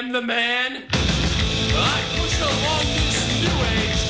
am the man. I push along this new age.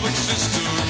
loving sister.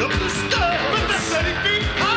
up the stairs. But that's letting me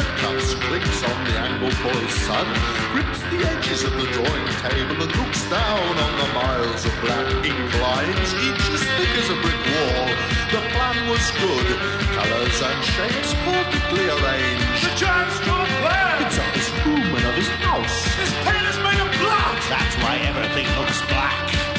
handcuffs, clicks on the angle for his son, grips the edges of the drawing table and looks down on the miles of black ink lines, each as thick as a brick wall. The plan was good, colours and shapes perfectly arranged. The giant's drawn plan! It's of his room and of his house. His pen is made of blood! That's why everything looks black.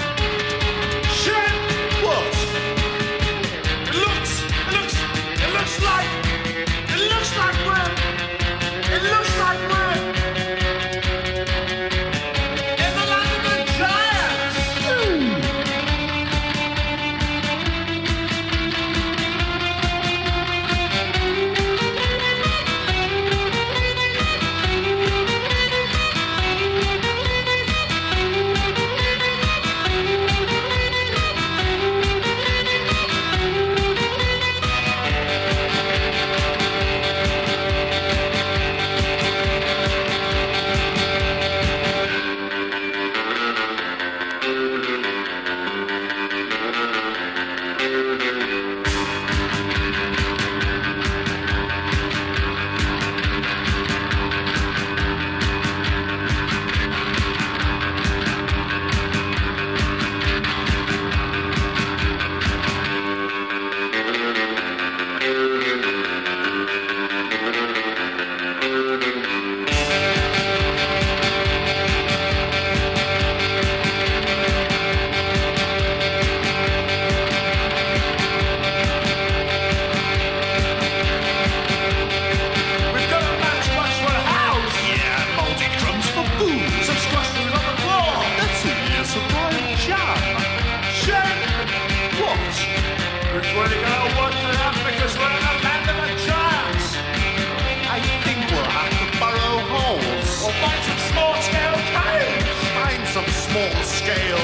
Scale